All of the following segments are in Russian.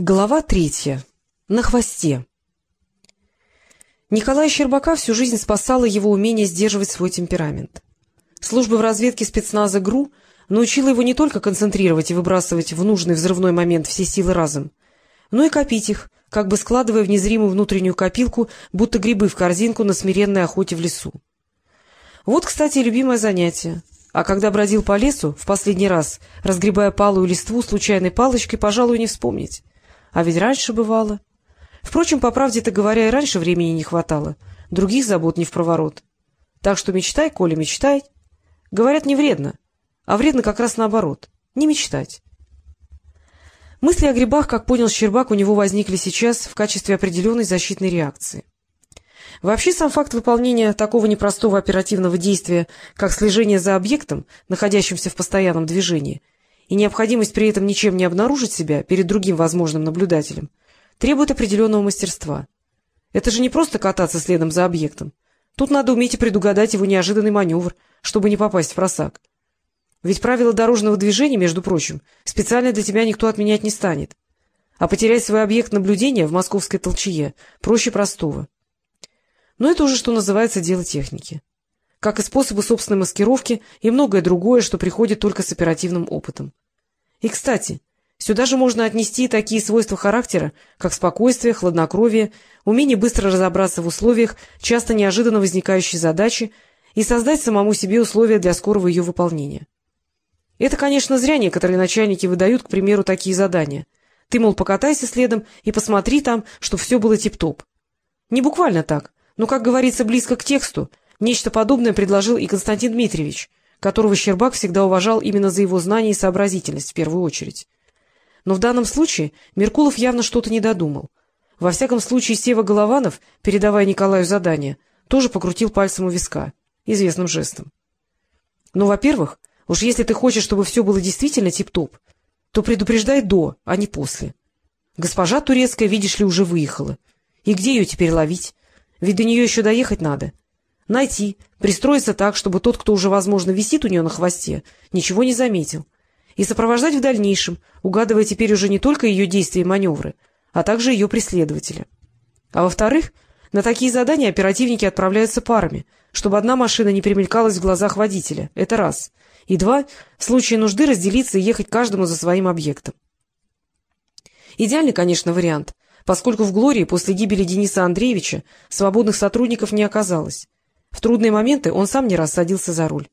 Глава третья. На хвосте. Николая Щербака всю жизнь спасало его умение сдерживать свой темперамент. Служба в разведке спецназа ГРУ научила его не только концентрировать и выбрасывать в нужный взрывной момент все силы разом, но и копить их, как бы складывая в незримую внутреннюю копилку, будто грибы в корзинку на смиренной охоте в лесу. Вот, кстати, любимое занятие. А когда бродил по лесу, в последний раз, разгребая палую листву случайной палочкой, пожалуй, не вспомнить. А ведь раньше бывало. Впрочем, по правде-то говоря, и раньше времени не хватало. Других забот не в проворот. Так что мечтай, Коля, мечтай. Говорят, не вредно. А вредно как раз наоборот. Не мечтать. Мысли о грибах, как понял Щербак, у него возникли сейчас в качестве определенной защитной реакции. Вообще, сам факт выполнения такого непростого оперативного действия, как слежение за объектом, находящимся в постоянном движении — и необходимость при этом ничем не обнаружить себя перед другим возможным наблюдателем, требует определенного мастерства. Это же не просто кататься следом за объектом. Тут надо уметь и предугадать его неожиданный маневр, чтобы не попасть в просак. Ведь правила дорожного движения, между прочим, специально для тебя никто отменять не станет. А потерять свой объект наблюдения в московской толчее проще простого. Но это уже, что называется, дело техники. Как и способы собственной маскировки и многое другое, что приходит только с оперативным опытом. И, кстати, сюда же можно отнести такие свойства характера, как спокойствие, хладнокровие, умение быстро разобраться в условиях часто неожиданно возникающей задачи и создать самому себе условия для скорого ее выполнения. Это, конечно, зря некоторые начальники выдают, к примеру, такие задания. Ты, мол, покатайся следом и посмотри там, чтобы все было тип-топ. Не буквально так, но, как говорится, близко к тексту. Нечто подобное предложил и Константин Дмитриевич, которого Щербак всегда уважал именно за его знания и сообразительность в первую очередь. Но в данном случае Меркулов явно что-то не додумал. Во всяком случае, Сева Голованов, передавая Николаю задание, тоже покрутил пальцем у виска, известным жестом. Ну, во-первых, уж если ты хочешь, чтобы все было действительно тип-топ, то предупреждай до, а не после. Госпожа турецкая, видишь ли, уже выехала. И где ее теперь ловить? Ведь до нее еще доехать надо. — Найти, пристроиться так, чтобы тот, кто уже, возможно, висит у нее на хвосте, ничего не заметил. И сопровождать в дальнейшем, угадывая теперь уже не только ее действия и маневры, а также ее преследователя. А во-вторых, на такие задания оперативники отправляются парами, чтобы одна машина не примелькалась в глазах водителя. Это раз. И два, в случае нужды разделиться и ехать каждому за своим объектом. Идеальный, конечно, вариант, поскольку в «Глории» после гибели Дениса Андреевича свободных сотрудников не оказалось. В трудные моменты он сам не раз садился за руль.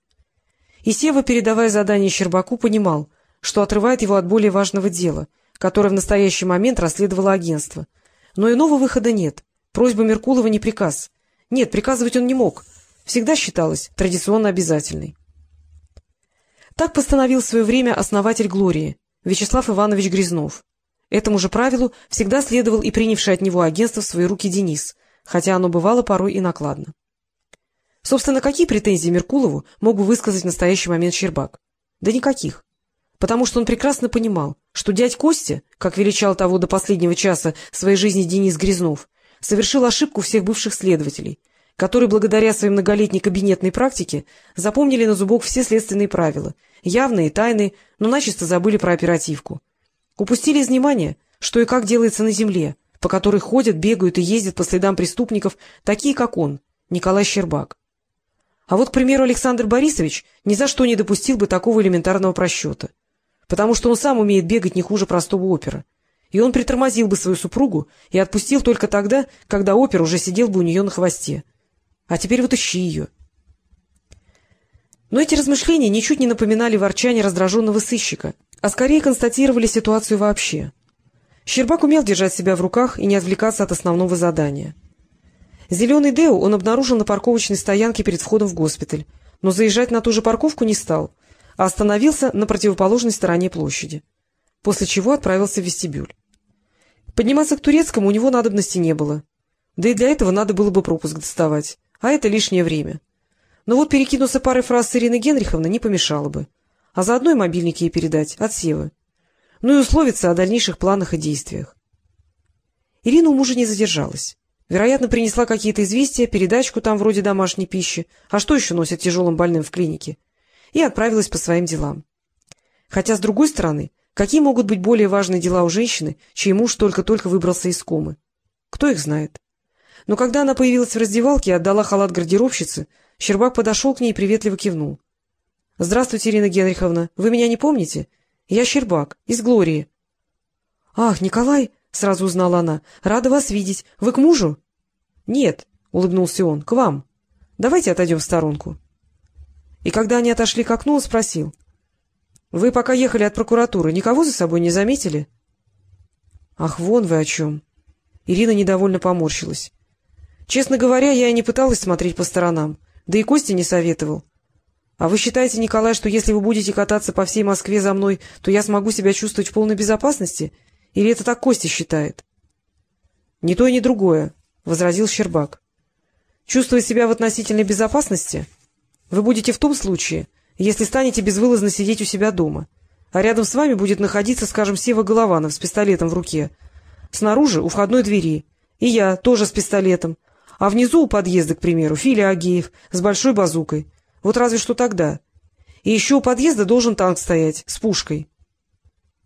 И Сева, передавая задание Щербаку, понимал, что отрывает его от более важного дела, которое в настоящий момент расследовало агентство. Но иного выхода нет. Просьба Меркулова не приказ. Нет, приказывать он не мог. Всегда считалось традиционно обязательной. Так постановил в свое время основатель «Глории» Вячеслав Иванович Грязнов. Этому же правилу всегда следовал и принявший от него агентство в свои руки Денис, хотя оно бывало порой и накладно. Собственно, какие претензии Меркулову мог бы высказать в настоящий момент Щербак? Да никаких. Потому что он прекрасно понимал, что дядь Костя, как величал того до последнего часа своей жизни Денис Грязнов, совершил ошибку всех бывших следователей, которые благодаря своей многолетней кабинетной практике запомнили на зубок все следственные правила, явные и тайные, но начисто забыли про оперативку. Упустили из внимания, что и как делается на земле, по которой ходят, бегают и ездят по следам преступников, такие как он, Николай Щербак. А вот, к примеру, Александр Борисович ни за что не допустил бы такого элементарного просчета, потому что он сам умеет бегать не хуже простого опера. И он притормозил бы свою супругу и отпустил только тогда, когда опер уже сидел бы у нее на хвосте. А теперь вот ищи ее. Но эти размышления ничуть не напоминали ворчание раздраженного сыщика, а скорее констатировали ситуацию вообще. Щербак умел держать себя в руках и не отвлекаться от основного задания — Зеленый Део он обнаружил на парковочной стоянке перед входом в госпиталь, но заезжать на ту же парковку не стал, а остановился на противоположной стороне площади, после чего отправился в вестибюль. Подниматься к турецкому у него надобности не было, да и для этого надо было бы пропуск доставать, а это лишнее время. Но вот перекинуться парой фраз с Ириной Генриховной не помешало бы, а заодно и мобильник ей передать от Севы, ну и условиться о дальнейших планах и действиях. Ирина у мужа не задержалась. Вероятно, принесла какие-то известия, передачку там вроде домашней пищи, а что еще носят тяжелым больным в клинике, и отправилась по своим делам. Хотя, с другой стороны, Какие могут быть более важные дела у женщины, чей муж только-только выбрался из комы? Кто их знает? Но когда она появилась в раздевалке и отдала халат гардеробщице, Щербак подошел к ней и приветливо кивнул. — Здравствуйте, Ирина Генриховна. Вы меня не помните? Я Щербак, из Глории. — Ах, Николай, — сразу узнала она, — рада вас видеть. Вы к мужу? — Нет, — улыбнулся он, — к вам. Давайте отойдем в сторонку. И когда они отошли к окну, он спросил. — Вы пока ехали от прокуратуры, никого за собой не заметили? — Ах, вон вы о чем. Ирина недовольно поморщилась. — Честно говоря, я и не пыталась смотреть по сторонам, да и Костя не советовал. — а вы считаете, Николай, что если вы будете кататься по всей Москве за мной, то я смогу себя чувствовать в полной безопасности? Или это так Костя считает? — Ни то и ни другое, — возразил Щербак. — Чувствовать себя в относительной безопасности вы будете в том случае, если станете безвылазно сидеть у себя дома, а рядом с вами будет находиться, скажем, Сева Голованов с пистолетом в руке, снаружи у входной двери, и я тоже с пистолетом, а внизу у подъезда, к примеру, Филя Агеев с большой базукой — вот разве что тогда. И еще у подъезда должен танк стоять, с пушкой.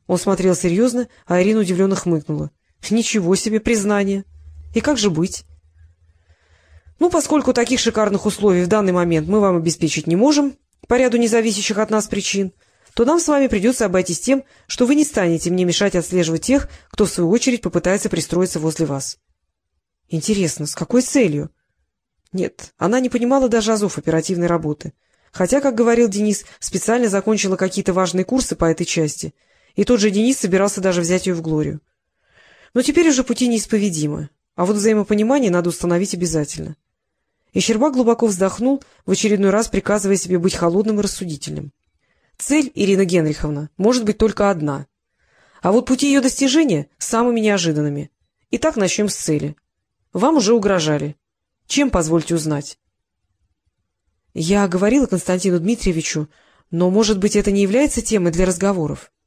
Он смотрел серьезно, а Ирина удивленно хмыкнула. — Ничего себе признание! И как же быть? — Ну, поскольку таких шикарных условий в данный момент мы вам обеспечить не можем, по ряду независящих от нас причин, то нам с вами придется обойтись тем, что вы не станете мне мешать отслеживать тех, кто в свою очередь попытается пристроиться возле вас. — Интересно, с какой целью? Нет, она не понимала даже азов оперативной работы. Хотя, как говорил Денис, специально закончила какие-то важные курсы по этой части, и тот же Денис собирался даже взять ее в Глорию. Но теперь уже пути неисповедимы, а вот взаимопонимание надо установить обязательно. И Щербак глубоко вздохнул, в очередной раз приказывая себе быть холодным и рассудительным. Цель, Ирина Генриховна, может быть только одна. А вот пути ее достижения самыми неожиданными. Итак, начнем с цели. Вам уже угрожали. Чем, позвольте узнать? — Я говорила Константину Дмитриевичу, но, может быть, это не является темой для разговоров? —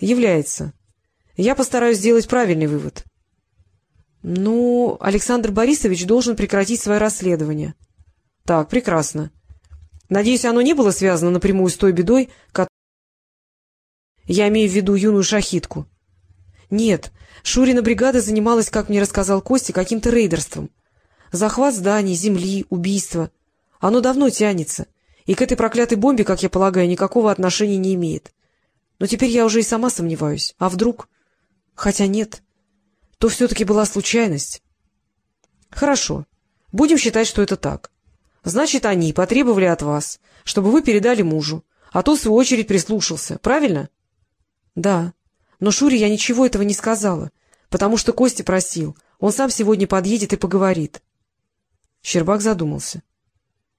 Является. Я постараюсь сделать правильный вывод. — Ну, Александр Борисович должен прекратить свое расследование. — Так, прекрасно. Надеюсь, оно не было связано напрямую с той бедой, которую... Я имею в виду юную шахитку. — Нет, Шурина бригада занималась, как мне рассказал Костя, каким-то рейдерством. Захват зданий, земли, убийство. Оно давно тянется, и к этой проклятой бомбе, как я полагаю, никакого отношения не имеет. Но теперь я уже и сама сомневаюсь. А вдруг? Хотя нет. То все-таки была случайность. Хорошо. Будем считать, что это так. Значит, они потребовали от вас, чтобы вы передали мужу, а тот, в свою очередь, прислушался. Правильно? Да. Но Шуре я ничего этого не сказала, потому что Костя просил. Он сам сегодня подъедет и поговорит. Щербак задумался.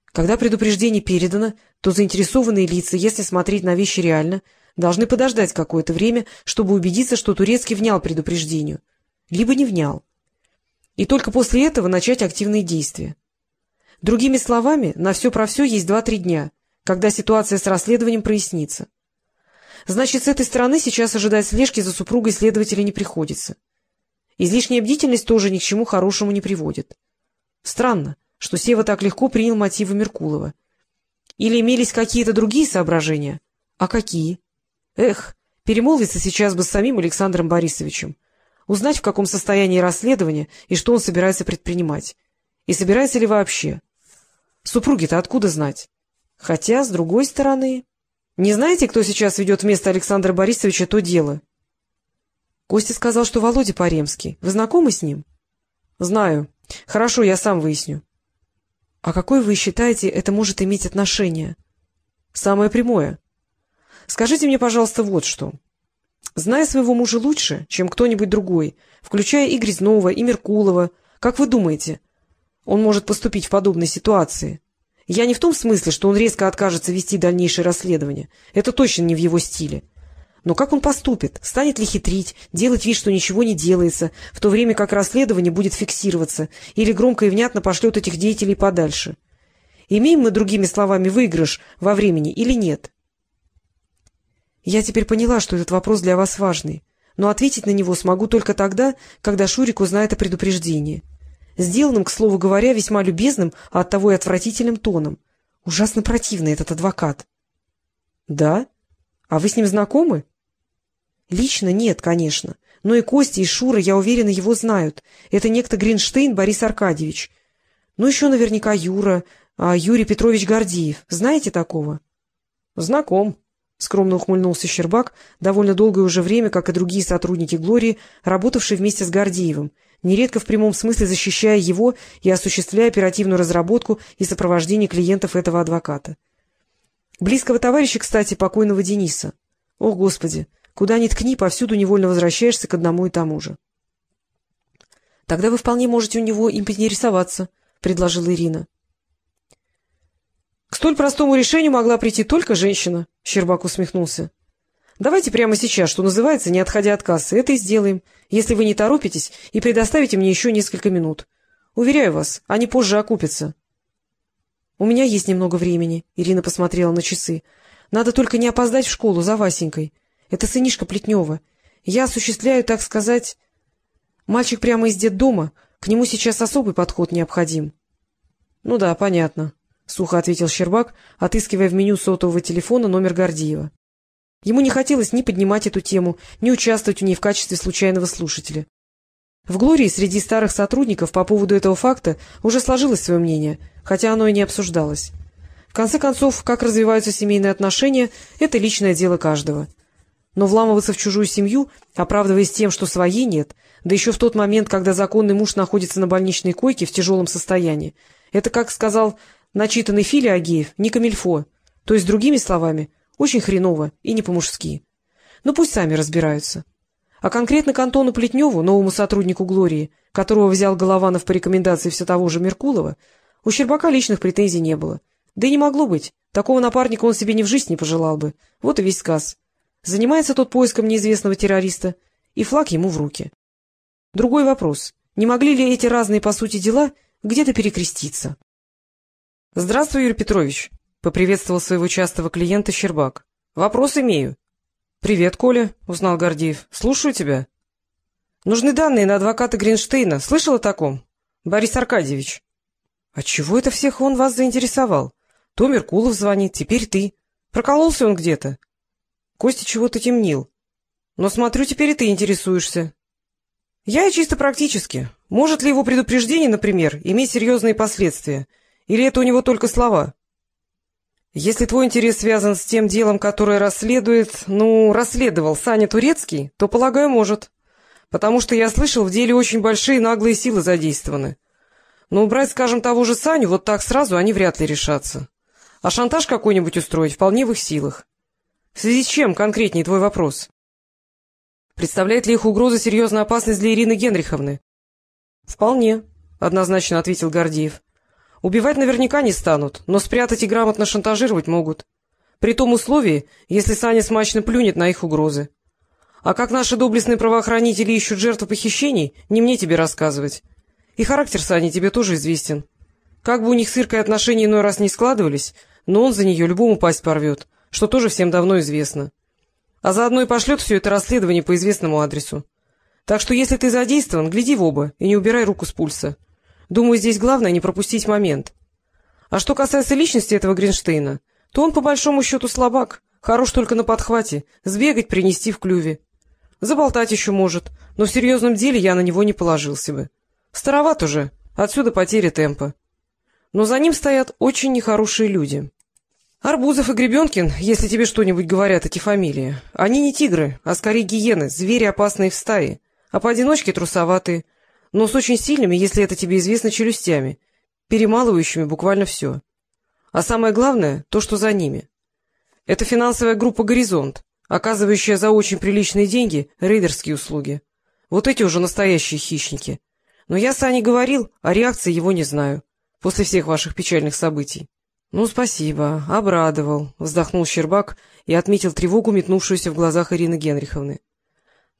Когда предупреждение передано, то заинтересованные лица, если смотреть на вещи реально, должны подождать какое-то время, чтобы убедиться, что Турецкий внял предупреждению, либо не внял. И только после этого начать активные действия. Другими словами, на все про все есть два-три дня, когда ситуация с расследованием прояснится. Значит, с этой стороны сейчас ожидать слежки за супругой следователя не приходится. Излишняя бдительность тоже ни к чему хорошему не приводит. Странно, что Сева так легко принял мотивы Меркулова. Или имелись какие-то другие соображения? А какие? Эх, перемолвиться сейчас бы с самим Александром Борисовичем. Узнать, в каком состоянии расследование и что он собирается предпринимать. И собирается ли вообще. Супруги-то откуда знать? Хотя, с другой стороны... Не знаете, кто сейчас ведет вместо Александра Борисовича то дело? Костя сказал, что Володя Паремский. Вы знакомы с ним? — Знаю. Хорошо, я сам выясню. — А какое, вы считаете, это может иметь отношение? — Самое прямое. Скажите мне, пожалуйста, вот что. Зная своего мужа лучше, чем кто-нибудь другой, включая и Грязнова, и Меркулова, как вы думаете, он может поступить в подобной ситуации? Я не в том смысле, что он резко откажется вести дальнейшее расследование. Это точно не в его стиле. Но как он поступит? Станет ли хитрить, делать вид, что ничего не делается, в то время как расследование будет фиксироваться, или громко и внятно пошлет этих деятелей подальше? Имеем мы, другими словами, выигрыш во времени или нет? Я теперь поняла, что этот вопрос для вас важный, но ответить на него смогу только тогда, когда Шурик узнает о предупреждении. Сделанным, к слову говоря, весьма любезным, а оттого и отвратительным тоном. Ужасно противный этот адвокат. — Да? А вы с ним знакомы? — Лично нет, конечно. Но и Костя, и Шура, я уверена, его знают. Это некто Гринштейн Борис Аркадьевич. Ну, еще наверняка Юра, а Юрий Петрович Гордеев. Знаете такого? — Знаком, — скромно ухмыльнулся Щербак, довольно долгое уже время, как и другие сотрудники «Глории», работавшие вместе с Гордеевым, нередко в прямом смысле защищая его и осуществляя оперативную разработку и сопровождение клиентов этого адвоката. Близкого товарища, кстати, покойного Дениса. О, Господи! Куда ни ткни, повсюду невольно возвращаешься к одному и тому же. — Тогда вы вполне можете у него им поинтересоваться, — предложила Ирина. — К столь простому решению могла прийти только женщина, — Щербак усмехнулся. — Давайте прямо сейчас, что называется, не отходя от кассы, это и сделаем, если вы не торопитесь и предоставите мне еще несколько минут. Уверяю вас, они позже окупятся. — У меня есть немного времени, — Ирина посмотрела на часы. — Надо только не опоздать в школу за Васенькой. Это сынишка Плетнева. Я осуществляю, так сказать... Мальчик прямо из детдома, к нему сейчас особый подход необходим. — Ну да, понятно, — сухо ответил Щербак, отыскивая в меню сотового телефона номер Гордеева. Ему не хотелось ни поднимать эту тему, ни участвовать в ней в качестве случайного слушателя. В «Глории» среди старых сотрудников по поводу этого факта уже сложилось свое мнение, хотя оно и не обсуждалось. В конце концов, как развиваются семейные отношения — это личное дело каждого — но вламываться в чужую семью, оправдываясь тем, что своей нет, да еще в тот момент, когда законный муж находится на больничной койке в тяжелом состоянии, это, как сказал начитанный Филя Агеев, не камильфо, то есть, другими словами, очень хреново и не по-мужски. Ну, пусть сами разбираются. А конкретно к Антону Плетневу, новому сотруднику «Глории», которого взял Голованов по рекомендации все того же Меркулова, у Щербака личных претензий не было. Да и не могло быть. Такого напарника он себе ни в жизнь не пожелал бы. Вот и весь сказ. Занимается тот поиском неизвестного террориста, и флаг ему в руки. Другой вопрос. Не могли ли эти разные, по сути, дела где-то перекреститься? — Здравствуй, Юрий Петрович, — поприветствовал своего частого клиента Щербак. — Вопрос имею. — Привет, Коля, — узнал Гордеев. — Слушаю тебя. — Нужны данные на адвоката Гринштейна. Слышал о таком? Борис Аркадьевич. — А чего это всех он вас заинтересовал? То Меркулов звонит, теперь ты. Прокололся он где-то? — Костя чего-то темнил. Но смотрю, теперь и ты интересуешься. Я и чисто практически. Может ли его предупреждение, например, иметь серьезные последствия? Или это у него только слова? Если твой интерес связан с тем делом, которое расследует, ну, расследовал Саня Турецкий, то, полагаю, может. Потому что я слышал, в деле очень большие наглые силы задействованы. Но убрать, скажем, того же Саню вот так сразу они вряд ли решатся. А шантаж какой-нибудь устроить вполне в их силах. В связи с чем конкретнее твой вопрос? Представляет ли их угроза серьезную опасность для Ирины Генриховны? — Вполне, — однозначно ответил Гордеев. — Убивать наверняка не станут, но спрятать и грамотно шантажировать могут. При том условии, если Саня смачно плюнет на их угрозы. А как наши доблестные правоохранители ищут жертву похищений, не мне тебе рассказывать. И характер Сани тебе тоже известен. Как бы у них с Иркой отношения иной раз не складывались, но он за нее любому пасть порвет что тоже всем давно известно. А заодно и пошлет все это расследование по известному адресу. Так что если ты задействован, гляди в оба и не убирай руку с пульса. Думаю, здесь главное не пропустить момент. А что касается личности этого Гринштейна, то он по большому счету слабак, хорош только на подхвате, сбегать, принести в клюве. Заболтать еще может, но в серьезном деле я на него не положился бы. Староват уже, отсюда потеря темпа. Но за ним стоят очень нехорошие люди. Арбузов и Гребенкин, если тебе что-нибудь говорят эти фамилии, они не тигры, а скорее гиены, звери опасные в стае, а поодиночке трусоватые, но с очень сильными, если это тебе известно, челюстями, перемалывающими буквально все. А самое главное — то, что за ними. Это финансовая группа «Горизонт», оказывающая за очень приличные деньги рейдерские услуги. Вот эти уже настоящие хищники. Но я с Аней говорил, а реакции его не знаю, после всех ваших печальных событий. — Ну, спасибо, обрадовал, — вздохнул Щербак и отметил тревогу, метнувшуюся в глазах Ирины Генриховны. —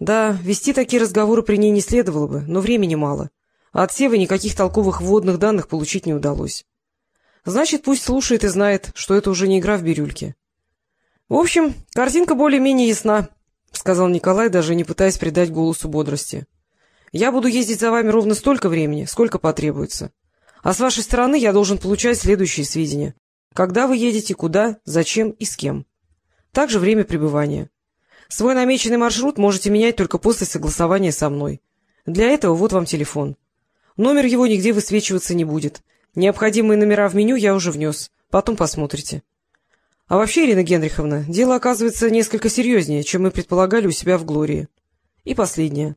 Да, вести такие разговоры при ней не следовало бы, но времени мало. А от Севы никаких толковых вводных данных получить не удалось. Значит, пусть слушает и знает, что это уже не игра в бирюльке. — В общем, картинка более-менее ясна, — сказал Николай, даже не пытаясь придать голосу бодрости. — Я буду ездить за вами ровно столько времени, сколько потребуется. А с вашей стороны я должен получать следующие сведения. Когда вы едете, куда, зачем и с кем. Также время пребывания. Свой намеченный маршрут можете менять только после согласования со мной. Для этого вот вам телефон. Номер его нигде высвечиваться не будет. Необходимые номера в меню я уже внес. Потом посмотрите. А вообще, Ирина Генриховна, дело оказывается несколько серьезнее, чем мы предполагали у себя в Глории. И последнее.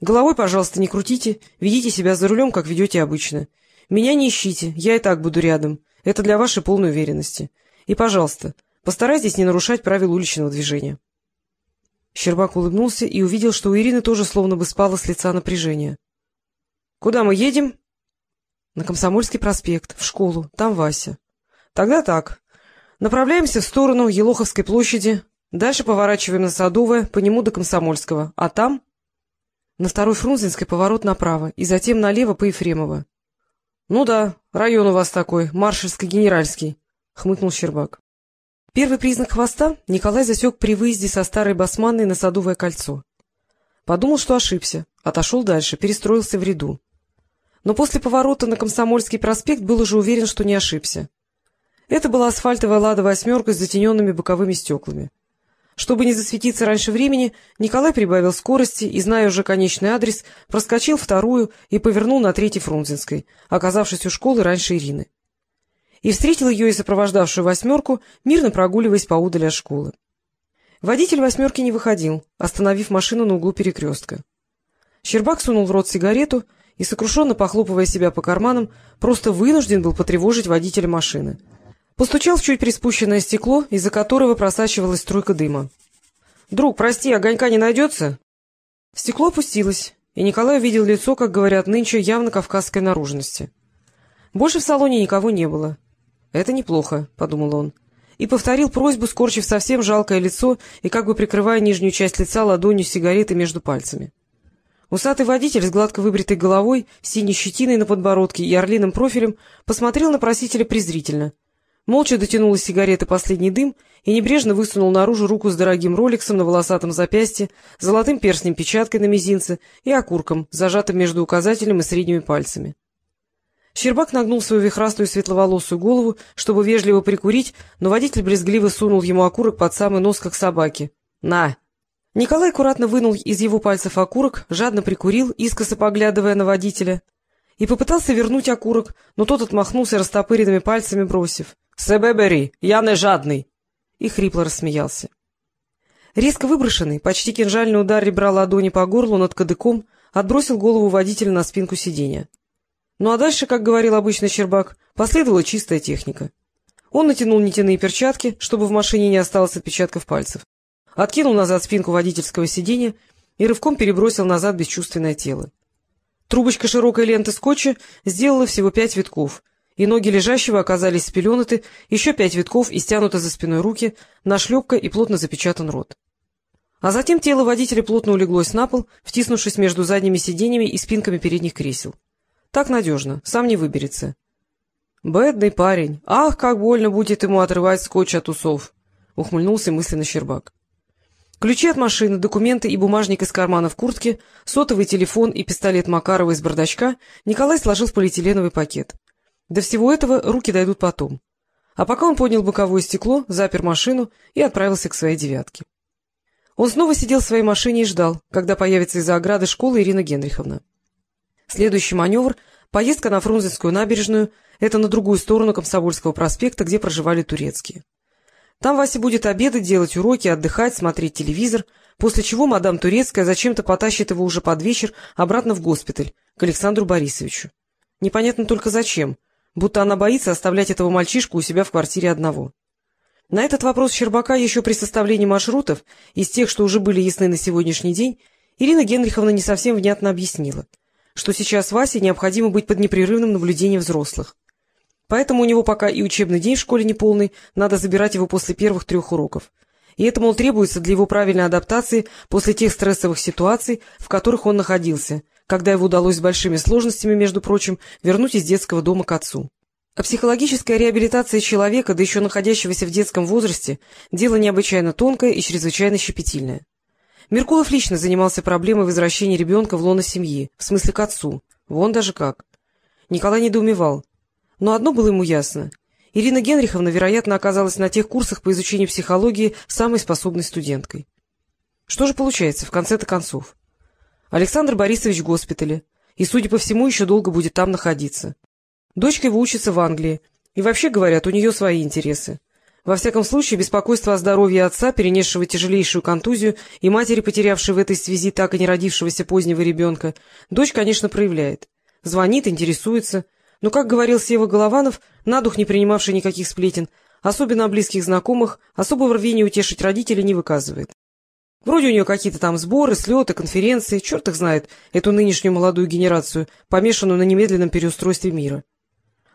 Головой, пожалуйста, не крутите, ведите себя за рулем, как ведете обычно. Меня не ищите, я и так буду рядом. Это для вашей полной уверенности. И, пожалуйста, постарайтесь не нарушать правил уличного движения. Щербак улыбнулся и увидел, что у Ирины тоже словно бы спало с лица напряжение. — Куда мы едем? — На Комсомольский проспект, в школу, там Вася. — Тогда так. Направляемся в сторону Елоховской площади, дальше поворачиваем на Садовое, по нему до Комсомольского, а там... На второй Фрунзенской поворот направо, и затем налево по Ефремово. — Ну да, район у вас такой, маршальско-генеральский, — хмыкнул Щербак. Первый признак хвоста Николай засек при выезде со старой басманной на Садовое кольцо. Подумал, что ошибся, отошел дальше, перестроился в ряду. Но после поворота на Комсомольский проспект был уже уверен, что не ошибся. Это была асфальтовая «Лада восьмерка» с затененными боковыми стеклами. Чтобы не засветиться раньше времени, Николай прибавил скорости и, зная уже конечный адрес, проскочил вторую и повернул на третьей Фрунзенской, оказавшись у школы раньше Ирины. И встретил ее и сопровождавшую «восьмерку», мирно прогуливаясь поудаль от школы. Водитель «восьмерки» не выходил, остановив машину на углу перекрестка. Щербак сунул в рот сигарету и, сокрушенно похлопывая себя по карманам, просто вынужден был потревожить водителя машины — Постучал в чуть приспущенное стекло, из-за которого просачивалась струйка дыма. — Друг, прости, огонька не найдется? Стекло опустилось, и Николай увидел лицо, как говорят нынче, явно кавказской наружности. Больше в салоне никого не было. — Это неплохо, — подумал он, и повторил просьбу, скорчив совсем жалкое лицо и как бы прикрывая нижнюю часть лица ладонью сигареты между пальцами. Усатый водитель с гладко выбритой головой, синей щетиной на подбородке и орлиным профилем посмотрел на просителя презрительно — молча дотянул из сигареты последний дым и небрежно высунул наружу руку с дорогим роликсом на волосатом запястье, золотым перстнем-печаткой на мизинце и окурком, зажатым между указателем и средними пальцами. Щербак нагнул свою вихрастую светловолосую голову, чтобы вежливо прикурить, но водитель брезгливо сунул ему окурок под самый нос, как собаки. «На!» Николай аккуратно вынул из его пальцев окурок, жадно прикурил, искоса поглядывая на водителя, и попытался вернуть окурок, но тот отмахнулся растопыренными пальцами, бросив. Себе я не жадный! И хрипло рассмеялся. Резко выброшенный, почти кинжальный удар ребра ладони по горлу над кадыком отбросил голову водителя на спинку сиденья. Ну а дальше, как говорил обычно Щербак, последовала чистая техника. Он натянул нитяные перчатки, чтобы в машине не осталось отпечатков пальцев, откинул назад спинку водительского сиденья и рывком перебросил назад бесчувственное тело. Трубочка широкой ленты скотча сделала всего пять витков, и ноги лежащего оказались спеленуты, еще пять витков и стянуты за спиной руки, нашлепка и плотно запечатан рот. А затем тело водителя плотно улеглось на пол, втиснувшись между задними сиденьями и спинками передних кресел. Так надежно, сам не выберется. «Бедный парень! Ах, как больно будет ему отрывать скотч от усов!» — ухмыльнулся мысленно Щербак. Ключи от машины, документы и бумажник из кармана в куртке, сотовый телефон и пистолет Макарова из бардачка Николай сложил в полиэтиленовый пакет. До всего этого руки дойдут потом. А пока он поднял боковое стекло, запер машину и отправился к своей девятке. Он снова сидел в своей машине и ждал, когда появится из-за ограды школы Ирина Генриховна. Следующий маневр — поездка на Фрунзенскую набережную, это на другую сторону Комсомольского проспекта, где проживали турецкие. Там Вася будет обедать, делать уроки, отдыхать, смотреть телевизор, после чего мадам Турецкая зачем-то потащит его уже под вечер обратно в госпиталь, к Александру Борисовичу. Непонятно только зачем — будто она боится оставлять этого мальчишку у себя в квартире одного. На этот вопрос Щербака еще при составлении маршрутов, из тех, что уже были ясны на сегодняшний день, Ирина Генриховна не совсем внятно объяснила, что сейчас Васе необходимо быть под непрерывным наблюдением взрослых. Поэтому у него пока и учебный день в школе неполный, надо забирать его после первых трех уроков. И это, мол, требуется для его правильной адаптации после тех стрессовых ситуаций, в которых он находился, когда его удалось с большими сложностями, между прочим, вернуть из детского дома к отцу. А психологическая реабилитация человека, да еще находящегося в детском возрасте, дело необычайно тонкое и чрезвычайно щепетильное. Меркулов лично занимался проблемой возвращения ребенка в лоно семьи, в смысле к отцу. Вон даже как. Николай недоумевал. Но одно было ему ясно. Ирина Генриховна, вероятно, оказалась на тех курсах по изучению психологии самой способной студенткой. Что же получается в конце-то концов? Александр Борисович в госпитале, и, судя по всему, еще долго будет там находиться. Дочка его учится в Англии, и вообще, говорят, у нее свои интересы. Во всяком случае, беспокойство о здоровье отца, перенесшего тяжелейшую контузию, и матери, потерявшей в этой связи так и не родившегося позднего ребенка, дочь, конечно, проявляет. Звонит, интересуется, но, как говорил Сева Голованов, на дух не принимавший никаких сплетен, особенно о близких знакомых, особого рвения утешить родителей не выказывает. Вроде у нее какие-то там сборы, слеты, конференции, черт их знает, эту нынешнюю молодую генерацию, помешанную на немедленном переустройстве мира.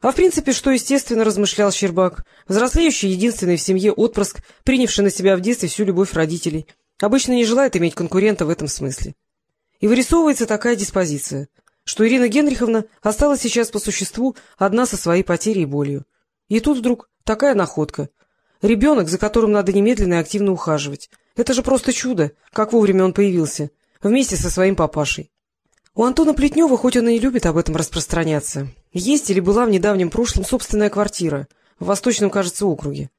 А в принципе, что естественно, размышлял Щербак, взрослеющий единственный в семье отпрыск, принявший на себя в детстве всю любовь родителей, обычно не желает иметь конкурента в этом смысле. И вырисовывается такая диспозиция, что Ирина Генриховна осталась сейчас по существу одна со своей потерей и болью. И тут вдруг такая находка. Ребенок, за которым надо немедленно и активно ухаживать — это же просто чудо, как вовремя он появился, вместе со своим папашей. У Антона Плетнева, хоть он и не любит об этом распространяться, есть или была в недавнем прошлом собственная квартира в Восточном, кажется, округе.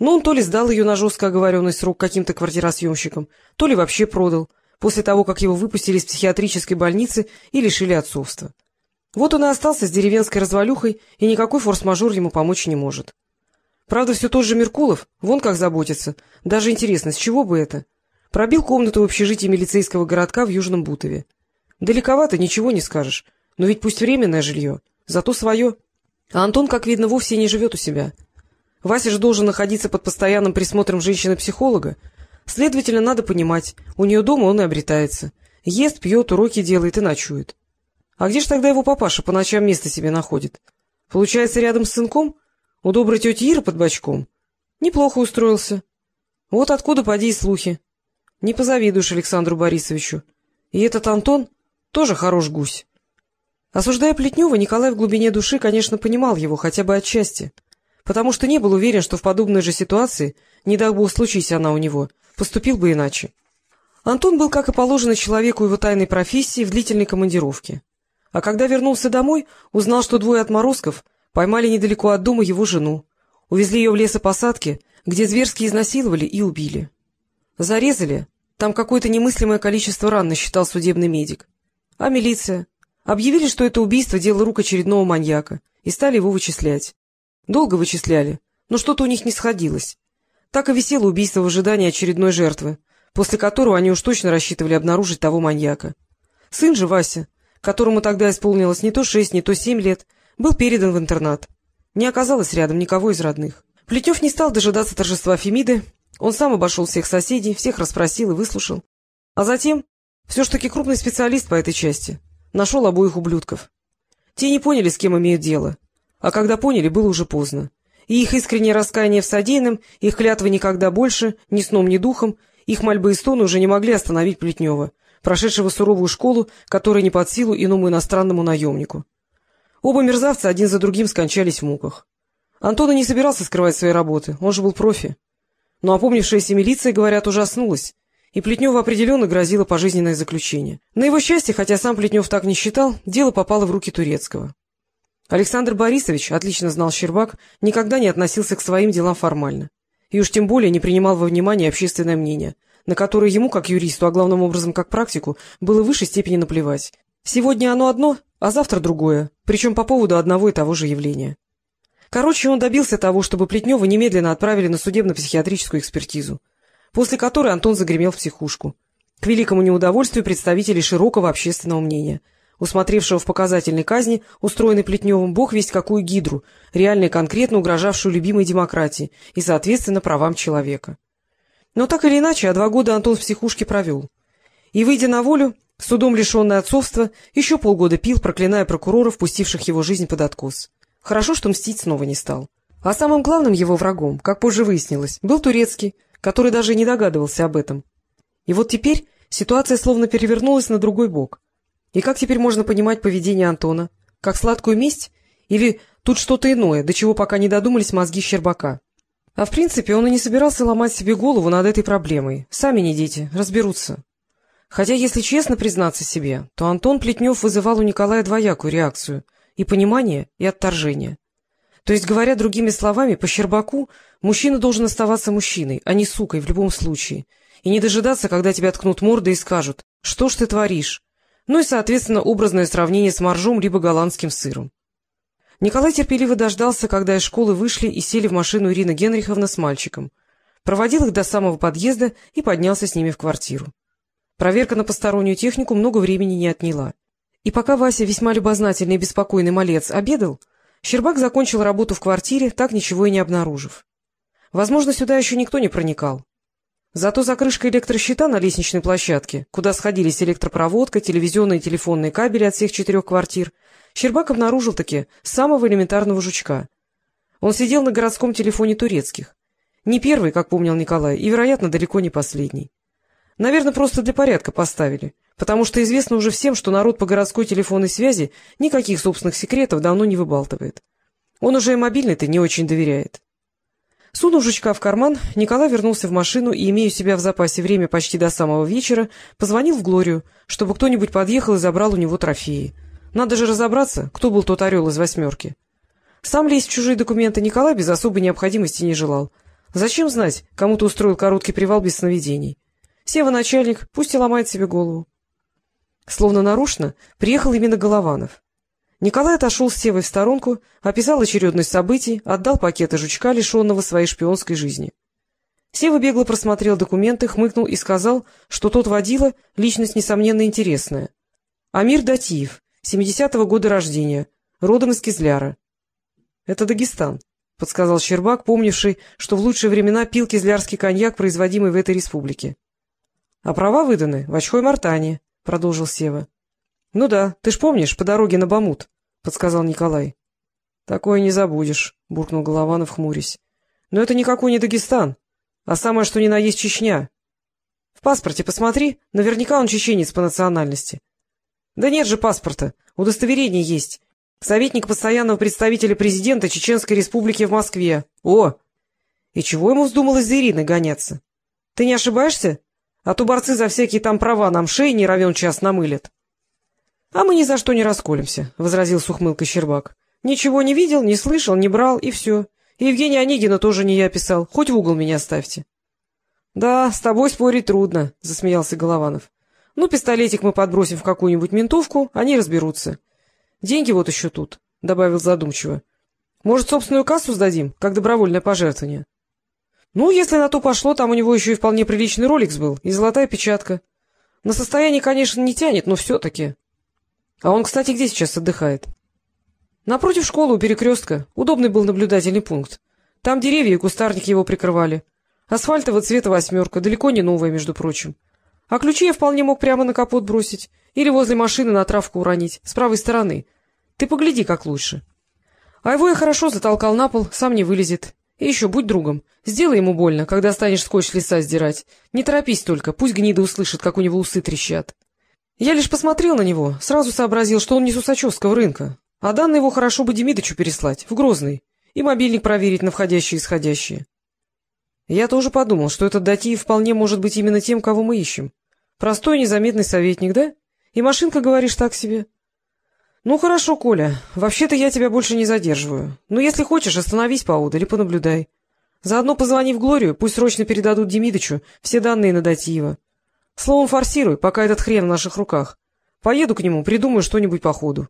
Но он то ли сдал ее на жестко оговоренный срок каким-то квартиросъемщикам, то ли вообще продал, после того, как его выпустили из психиатрической больницы и лишили отцовства. Вот он и остался с деревенской развалюхой, и никакой форс-мажор ему помочь не может. Правда, все тот же Меркулов, вон как заботится. Даже интересно, с чего бы это? Пробил комнату в общежитии милицейского городка в Южном Бутове. Далековато, ничего не скажешь. Но ведь пусть временное жилье, зато свое. А Антон, как видно, вовсе не живет у себя. Вася же должен находиться под постоянным присмотром женщины-психолога. Следовательно, надо понимать, у нее дома он и обретается. Ест, пьет, уроки делает и ночует. А где же тогда его папаша по ночам место себе находит? Получается, рядом с сынком? У доброй тети Иры под бочком. Неплохо устроился. Вот откуда поди и слухи. Не позавидуешь Александру Борисовичу. И этот Антон тоже хорош гусь. Осуждая Плетнева, Николай в глубине души, конечно, понимал его хотя бы отчасти, потому что не был уверен, что в подобной же ситуации, не дай бог случись она у него, поступил бы иначе. Антон был, как и положено человеку его тайной профессии, в длительной командировке. А когда вернулся домой, узнал, что двое отморозков Поймали недалеко от дома его жену, увезли ее в лесопосадки, где зверски изнасиловали и убили. Зарезали, там какое-то немыслимое количество ран насчитал судебный медик. А милиция? Объявили, что это убийство — дело рук очередного маньяка, и стали его вычислять. Долго вычисляли, но что-то у них не сходилось. Так и висело убийство в ожидании очередной жертвы, после которого они уж точно рассчитывали обнаружить того маньяка. Сын же, Вася, которому тогда исполнилось не то шесть, не то семь лет, был передан в интернат. Не оказалось рядом никого из родных. Плетнев не стал дожидаться торжества Фемиды, он сам обошел всех соседей, всех расспросил и выслушал. А затем, все ж таки крупный специалист по этой части, нашел обоих ублюдков. Те не поняли, с кем имеют дело, а когда поняли, было уже поздно. И их искреннее раскаяние в содеянном, их клятвы никогда больше, ни сном, ни духом, их мольбы и стоны уже не могли остановить Плетнева, прошедшего суровую школу, которая не под силу иному иностранному наемнику. Оба мерзавца один за другим скончались в муках. Антона не собирался скрывать свои работы, он же был профи. Но опомнившаяся милиция, говорят, ужаснулась, и Плетневу определенно грозило пожизненное заключение. На его счастье, хотя сам Плетнев так не считал, дело попало в руки Турецкого. Александр Борисович, отлично знал Щербак, никогда не относился к своим делам формально. И уж тем более не принимал во внимание общественное мнение, на которое ему, как юристу, а главным образом как практику, было в высшей степени наплевать. Сегодня оно одно, а завтра другое, причем по поводу одного и того же явления. Короче, он добился того, чтобы Плетнева немедленно отправили на судебно-психиатрическую экспертизу, после которой Антон загремел в психушку, к великому неудовольствию представителей широкого общественного мнения, усмотревшего в показательной казни, устроенной Плетневым, бог весть какую гидру, реально и конкретно угрожавшую любимой демократии и, соответственно, правам человека. Но так или иначе, а два года Антон в психушке провел. И, выйдя на волю, Судом лишенный отцовства, еще полгода пил, проклиная прокуроров, пустивших его жизнь под откос. Хорошо, что мстить снова не стал. А самым главным его врагом, как позже выяснилось, был турецкий, который даже не догадывался об этом. И вот теперь ситуация словно перевернулась на другой бок. И как теперь можно понимать поведение Антона? Как сладкую месть? Или тут что-то иное, до чего пока не додумались мозги Щербака? А в принципе он и не собирался ломать себе голову над этой проблемой. Сами не дети, разберутся. Хотя, если честно признаться себе, то Антон Плетнев вызывал у Николая двоякую реакцию — и понимание, и отторжение. То есть, говоря другими словами, по Щербаку, мужчина должен оставаться мужчиной, а не сукой в любом случае, и не дожидаться, когда тебя ткнут морды и скажут «Что ж ты творишь?». Ну и, соответственно, образное сравнение с моржом либо голландским сыром. Николай терпеливо дождался, когда из школы вышли и сели в машину Ирина Генриховна с мальчиком. Проводил их до самого подъезда и поднялся с ними в квартиру. Проверка на постороннюю технику много времени не отняла. И пока Вася, весьма любознательный и беспокойный малец, обедал, Щербак закончил работу в квартире, так ничего и не обнаружив. Возможно, сюда еще никто не проникал. Зато за крышкой электрощита на лестничной площадке, куда сходились электропроводка, телевизионные и телефонные кабели от всех четырех квартир, Щербак обнаружил-таки самого элементарного жучка. Он сидел на городском телефоне турецких. Не первый, как помнил Николай, и, вероятно, далеко не последний. Наверное, просто для порядка поставили, потому что известно уже всем, что народ по городской телефонной связи никаких собственных секретов давно не выбалтывает. Он уже и мобильный-то не очень доверяет. Сунув жучка в карман, Николай вернулся в машину и, имея у себя в запасе время почти до самого вечера, позвонил в Глорию, чтобы кто-нибудь подъехал и забрал у него трофеи. Надо же разобраться, кто был тот орел из восьмерки. Сам лезть в чужие документы Николай без особой необходимости не желал. Зачем знать, кому то устроил короткий привал без сновидений? Сева начальник, пусть и ломает себе голову. Словно нарочно приехал именно Голованов. Николай отошел с Севой в сторонку, описал очередность событий, отдал пакеты жучка, лишенного своей шпионской жизни. Сева бегло просмотрел документы, хмыкнул и сказал, что тот водила — личность, несомненно, интересная. Амир Датиев, 70-го года рождения, родом из Кизляра. — Это Дагестан, — подсказал Щербак, помнивший, что в лучшие времена пил кизлярский коньяк, производимый в этой республике. — А права выданы в Очхой-Мартане, — продолжил Сева. — Ну да, ты ж помнишь, по дороге на Бамут, — подсказал Николай. — Такое не забудешь, — буркнул Голованов, хмурясь. — Но это никакой не Дагестан, а самое что ни на есть Чечня. В паспорте посмотри, наверняка он чеченец по национальности. — Да нет же паспорта, удостоверение есть. Советник постоянного представителя президента Чеченской республики в Москве. О! И чего ему вздумалось за Ириной гоняться? Ты не ошибаешься? А то борцы за всякие там права нам шеи не равен час намылят. — А мы ни за что не расколемся, — возразил с ухмылкой Щербак. — Ничего не видел, не слышал, не брал, и все. И Евгения Онегина тоже не я писал, хоть в угол меня ставьте. — Да, с тобой спорить трудно, — засмеялся Голованов. — Ну, пистолетик мы подбросим в какую-нибудь ментовку, они разберутся. — Деньги вот еще тут, — добавил задумчиво. — Может, собственную кассу сдадим, как добровольное пожертвование? — ну, если на то пошло, там у него еще и вполне приличный роликс был, и золотая печатка. На состояние, конечно, не тянет, но все-таки. А он, кстати, где сейчас отдыхает? Напротив школы у перекрестка. Удобный был наблюдательный пункт. Там деревья и кустарник его прикрывали. Асфальтового цвета восьмерка, далеко не новая, между прочим. А ключи я вполне мог прямо на капот бросить. Или возле машины на травку уронить, с правой стороны. Ты погляди, как лучше. А его я хорошо затолкал на пол, сам не вылезет. И еще будь другом. Сделай ему больно, когда станешь скотч лица сдирать. Не торопись только, пусть гнида услышит, как у него усы трещат. Я лишь посмотрел на него, сразу сообразил, что он не с Усачевского рынка. А данные его хорошо бы Демидычу переслать, в Грозный, и мобильник проверить на входящие и исходящие. Я тоже подумал, что этот Датиев вполне может быть именно тем, кого мы ищем. Простой незаметный советник, да? И машинка, говоришь, так себе. — Ну, хорошо, Коля. Вообще-то я тебя больше не задерживаю. Но если хочешь, остановись поодаль и понаблюдай. Заодно позвони в Глорию, пусть срочно передадут Демидычу все данные на Датиева. Словом, форсируй, пока этот хрен в наших руках. Поеду к нему, придумаю что-нибудь по ходу.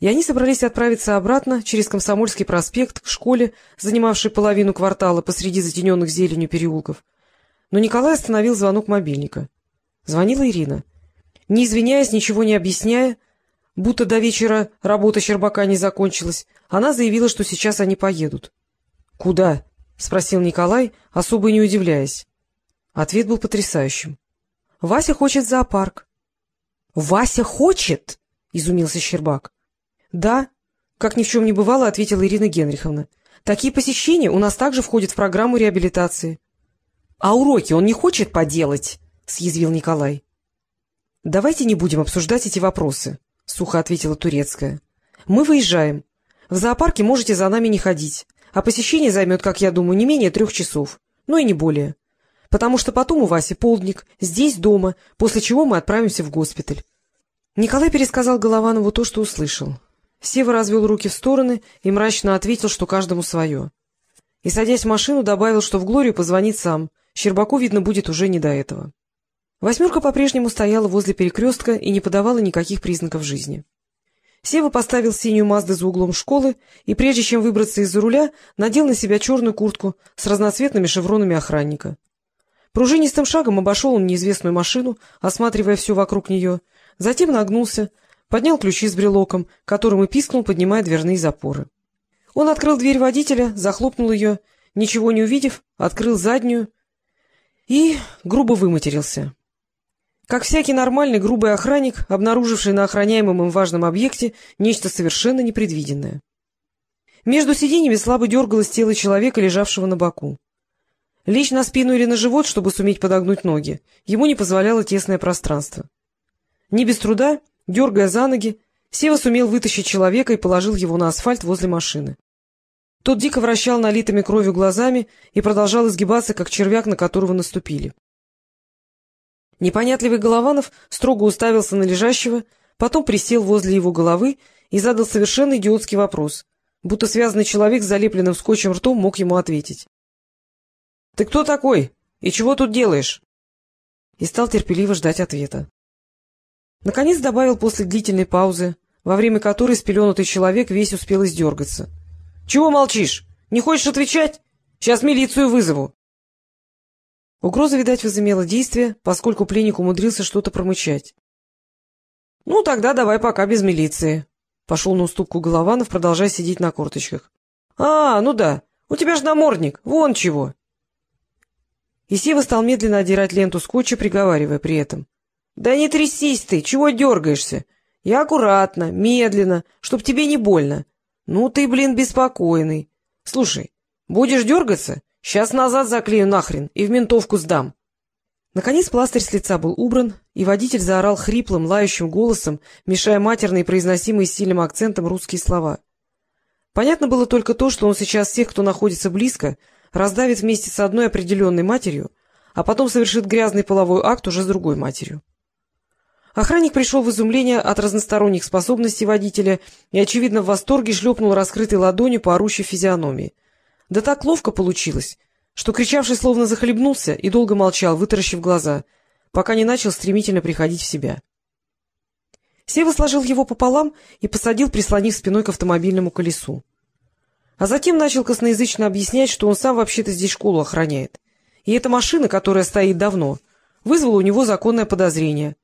И они собрались отправиться обратно через Комсомольский проспект к школе, занимавшей половину квартала посреди затененных зеленью переулков. Но Николай остановил звонок мобильника. Звонила Ирина. Не извиняясь, ничего не объясняя, будто до вечера работа Щербака не закончилась, она заявила, что сейчас они поедут. — Куда? — спросил Николай, особо не удивляясь. Ответ был потрясающим. — Вася хочет зоопарк. — Вася хочет? — изумился Щербак. — Да, — как ни в чем не бывало, ответила Ирина Генриховна. — Такие посещения у нас также входят в программу реабилитации. — А уроки он не хочет поделать? — съязвил Николай. — Давайте не будем обсуждать эти вопросы, — сухо ответила Турецкая. — Мы выезжаем. В зоопарке можете за нами не ходить, а посещение займет, как я думаю, не менее трех часов, но и не более. Потому что потом у Васи полдник, здесь дома, после чего мы отправимся в госпиталь. Николай пересказал Голованову то, что услышал. Сева развел руки в стороны и мрачно ответил, что каждому свое. И, садясь в машину, добавил, что в Глорию позвонит сам, Щербаку, видно, будет уже не до этого. Восьмерка по-прежнему стояла возле перекрестка и не подавала никаких признаков жизни. Сева поставил синюю Мазду за углом школы и, прежде чем выбраться из-за руля, надел на себя черную куртку с разноцветными шевронами охранника. Пружинистым шагом обошел он неизвестную машину, осматривая все вокруг нее, затем нагнулся, поднял ключи с брелоком, которым и пискнул, поднимая дверные запоры. Он открыл дверь водителя, захлопнул ее, ничего не увидев, открыл заднюю и грубо выматерился. Как всякий нормальный грубый охранник, обнаруживший на охраняемом им важном объекте нечто совершенно непредвиденное. Между сиденьями слабо дергалось тело человека, лежавшего на боку. Лечь на спину или на живот, чтобы суметь подогнуть ноги, ему не позволяло тесное пространство. Не без труда, дергая за ноги, Сева сумел вытащить человека и положил его на асфальт возле машины. Тот дико вращал налитыми кровью глазами и продолжал изгибаться, как червяк, на которого наступили. Непонятливый Голованов строго уставился на лежащего, потом присел возле его головы и задал совершенно идиотский вопрос, будто связанный человек с залепленным скотчем ртом мог ему ответить. — Ты кто такой? И чего тут делаешь? И стал терпеливо ждать ответа. Наконец добавил после длительной паузы, во время которой спеленутый человек весь успел издергаться. — Чего молчишь? Не хочешь отвечать? Сейчас милицию вызову. Угроза, видать, возымела действие, поскольку пленник умудрился что-то промычать. — Ну, тогда давай пока без милиции. Пошел на уступку Голованов, продолжая сидеть на корточках. — А, ну да, у тебя же намордник, вон чего. И Сева стал медленно одирать ленту скотча, приговаривая при этом. — Да не трясись ты, чего дергаешься? Я аккуратно, медленно, чтоб тебе не больно. Ну ты, блин, беспокойный. Слушай, будешь дергаться, Сейчас назад заклею нахрен и в ментовку сдам. Наконец пластырь с лица был убран, и водитель заорал хриплым, лающим голосом, мешая матерные, произносимые с сильным акцентом русские слова. Понятно было только то, что он сейчас всех, кто находится близко, раздавит вместе с одной определенной матерью, а потом совершит грязный половой акт уже с другой матерью. Охранник пришел в изумление от разносторонних способностей водителя и, очевидно, в восторге шлепнул раскрытой ладонью по орущей физиономии. Да так ловко получилось, что кричавший словно захлебнулся и долго молчал, вытаращив глаза, пока не начал стремительно приходить в себя. Сева сложил его пополам и посадил, прислонив спиной к автомобильному колесу. А затем начал косноязычно объяснять, что он сам вообще-то здесь школу охраняет. И эта машина, которая стоит давно, вызвала у него законное подозрение.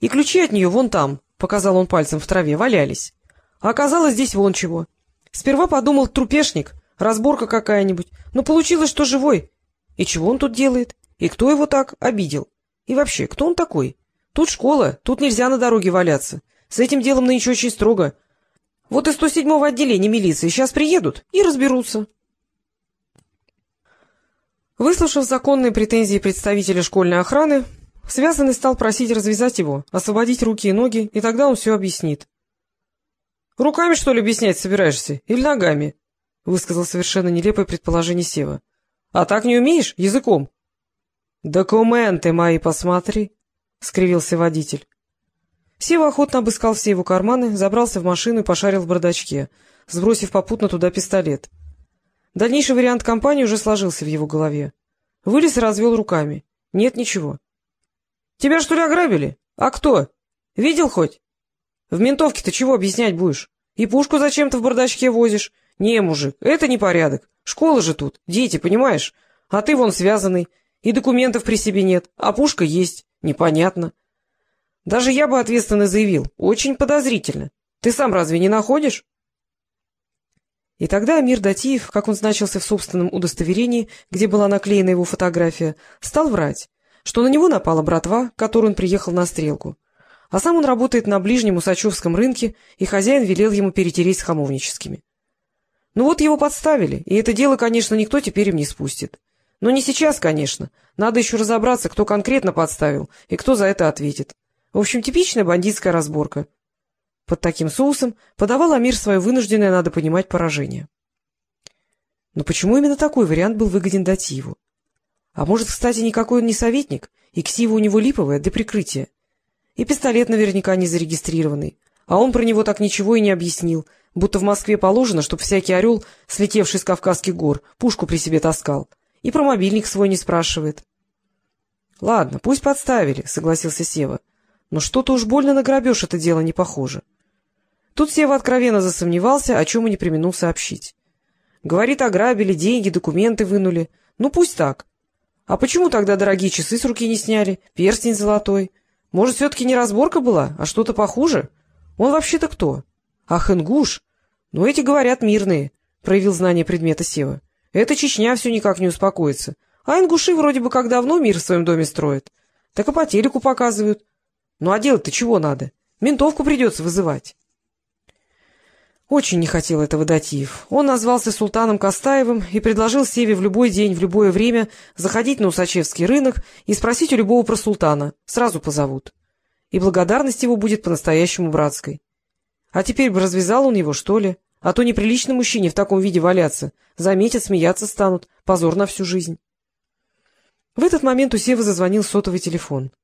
И ключи от нее вон там, — показал он пальцем в траве, — валялись. А оказалось здесь вон чего. Сперва подумал трупешник, разборка какая-нибудь, но получилось, что живой. И чего он тут делает? И кто его так обидел? И вообще, кто он такой? Тут школа, тут нельзя на дороге валяться. С этим делом нынче очень строго. Вот из 107-го отделения милиции сейчас приедут и разберутся. Выслушав законные претензии представителя школьной охраны, связанный стал просить развязать его, освободить руки и ноги, и тогда он все объяснит. — Руками, что ли, объяснять собираешься? Или ногами? — высказал совершенно нелепое предположение Сева. — А так не умеешь? Языком? — Документы мои посмотри, — скривился водитель. Сева охотно обыскал все его карманы, забрался в машину и пошарил в бардачке, сбросив попутно туда пистолет. Дальнейший вариант компании уже сложился в его голове. Вылез и развел руками. Нет ничего. — Тебя, что ли, ограбили? А кто? Видел хоть? В ментовке ты чего объяснять будешь? И пушку зачем-то в бардачке возишь? Не, мужик, это не порядок. Школа же тут, дети, понимаешь? А ты вон связанный, и документов при себе нет, а пушка есть. Непонятно. Даже я бы ответственно заявил. Очень подозрительно. Ты сам разве не находишь? И тогда Амир Датиев, как он значился в собственном удостоверении, где была наклеена его фотография, стал врать, что на него напала братва, к которой он приехал на стрелку. А сам он работает на ближнем Усачевском рынке, и хозяин велел ему перетереть с хамовническими. Ну вот его подставили, и это дело, конечно, никто теперь им не спустит. Но не сейчас, конечно. Надо еще разобраться, кто конкретно подставил и кто за это ответит. В общем, типичная бандитская разборка. Под таким соусом подавал Амир свое вынужденное, надо понимать, поражение. Но почему именно такой вариант был выгоден Датиеву? А может, кстати, никакой он не советник, и ксива у него липовая, до прикрытия. И пистолет наверняка не зарегистрированный, а он про него так ничего и не объяснил, будто в Москве положено, чтобы всякий орел, слетевший с Кавказских гор, пушку при себе таскал, и про мобильник свой не спрашивает. — Ладно, пусть подставили, — согласился Сева. — Но что-то уж больно на грабеж это дело не похоже. Тут Сева откровенно засомневался, о чем и не применул сообщить. Говорит, ограбили, деньги, документы вынули. Ну, пусть так. А почему тогда дорогие часы с руки не сняли, перстень золотой? Может, все-таки не разборка была, а что-то похуже? Он вообще-то кто? Ах, ингуш? Ну, эти, говорят, мирные, — проявил знание предмета Сева. Это Чечня все никак не успокоится. А ингуши вроде бы как давно мир в своем доме строят. Так и по телеку показывают. Ну а делать-то чего надо? Ментовку придется вызывать. Очень не хотел этого Датиев. Он назвался Султаном Костаевым и предложил Севе в любой день, в любое время заходить на Усачевский рынок и спросить у любого про Султана. Сразу позовут. И благодарность его будет по-настоящему братской. А теперь бы развязал он его, что ли? А то неприлично мужчине в таком виде валяться. Заметят, смеяться станут. Позор на всю жизнь. В этот момент у Севы зазвонил сотовый телефон. —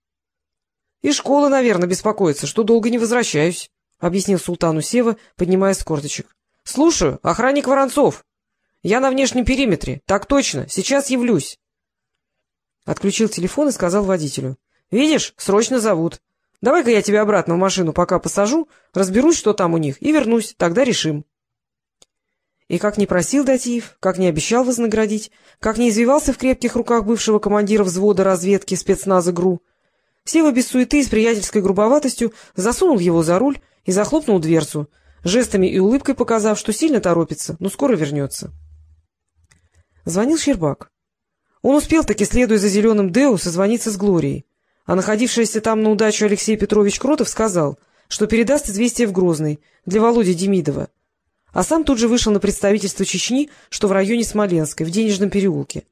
И школа, наверное, беспокоится, что долго не возвращаюсь, — объяснил султану Сева, поднимаясь с корточек. — Слушаю, охранник Воронцов. Я на внешнем периметре. Так точно, сейчас явлюсь. Отключил телефон и сказал водителю. — Видишь, срочно зовут. Давай-ка я тебя обратно в машину пока посажу, разберусь, что там у них, и вернусь, тогда решим. И как не просил Датиев, как не обещал вознаградить, как не извивался в крепких руках бывшего командира взвода разведки спецназа ГРУ, Сева без суеты и с приятельской грубоватостью засунул его за руль и захлопнул дверцу, жестами и улыбкой показав, что сильно торопится, но скоро вернется. Звонил Щербак. Он успел таки, следуя за зеленым Деу, созвониться с Глорией, а находившийся там на удачу Алексей Петрович Кротов сказал, что передаст известие в Грозный для Володи Демидова, а сам тут же вышел на представительство Чечни, что в районе Смоленской, в Денежном переулке.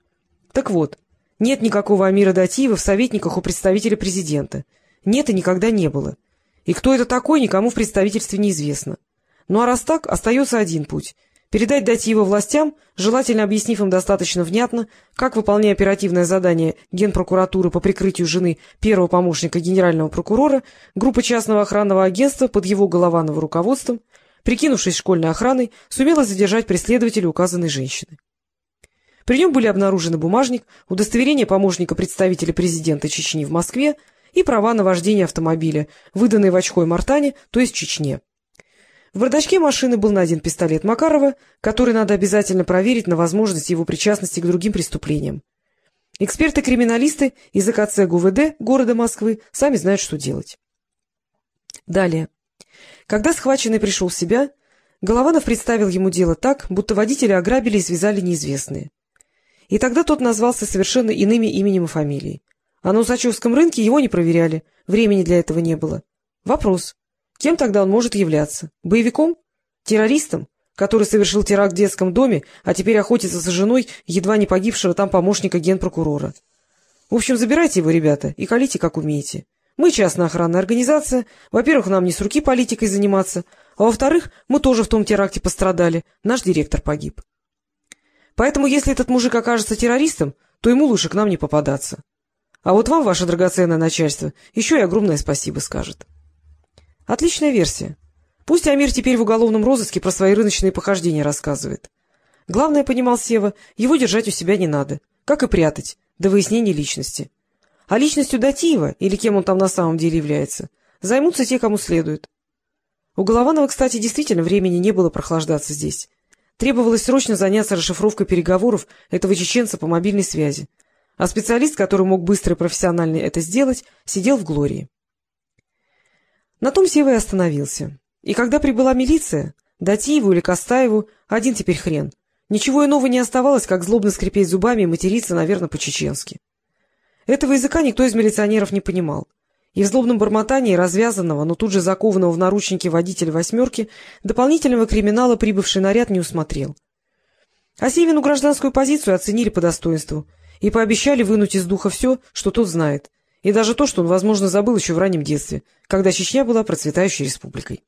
Так вот, нет никакого Амира Датиева в советниках у представителя президента. Нет и никогда не было. И кто это такой, никому в представительстве неизвестно. Ну а раз так, остается один путь — передать Датиева властям, желательно объяснив им достаточно внятно, как, выполняя оперативное задание Генпрокуратуры по прикрытию жены первого помощника генерального прокурора, группа частного охранного агентства под его Головановым руководством — прикинувшись школьной охраной, сумела задержать преследователя указанной женщины. При нем были обнаружены бумажник, удостоверение помощника представителя президента Чечни в Москве и права на вождение автомобиля, выданные в очко Мартане, то есть Чечне. В бардачке машины был найден пистолет Макарова, который надо обязательно проверить на возможность его причастности к другим преступлениям. Эксперты-криминалисты из АКЦ ГУВД города Москвы сами знают, что делать. Далее. Когда схваченный пришел в себя, Голованов представил ему дело так, будто водителя ограбили и связали неизвестные. И тогда тот назвался совершенно иными именем и фамилией. А на Усачевском рынке его не проверяли, времени для этого не было. Вопрос. Кем тогда он может являться? Боевиком? Террористом? который совершил теракт в детском доме, а теперь охотится за женой едва не погибшего там помощника генпрокурора. В общем, забирайте его, ребята, и колите, как умеете. Мы частная охранная организация. Во-первых, нам не с руки политикой заниматься, а во-вторых, мы тоже в том теракте пострадали. Наш директор погиб. Поэтому, если этот мужик окажется террористом, то ему лучше к нам не попадаться. А вот вам, ваше драгоценное начальство, еще и огромное спасибо скажет. Отличная версия. Пусть Амир теперь в уголовном розыске про свои рыночные похождения рассказывает. Главное, понимал Сева, его держать у себя не надо, как и прятать, до выяснения личности. А личностью Датиева, или кем он там на самом деле является, займутся те, кому следует. У Голованова, кстати, действительно времени не было прохлаждаться здесь. Требовалось срочно заняться расшифровкой переговоров этого чеченца по мобильной связи. А специалист, который мог быстро и профессионально это сделать, сидел в Глории. На том Сева и остановился. И когда прибыла милиция, Датиеву или Костаеву, один теперь хрен, ничего иного не оставалось, как злобно скрипеть зубами и материться, наверное, по-чеченски. Этого языка никто из милиционеров не понимал. И в злобном бормотании развязанного, но тут же закованного в наручники водителя «восьмерки» дополнительного криминала прибывший наряд не усмотрел. А Севину гражданскую позицию оценили по достоинству и пообещали вынуть из духа все, что тот знает, и даже то, что он, возможно, забыл еще в раннем детстве, когда Чечня была процветающей республикой.